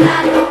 la.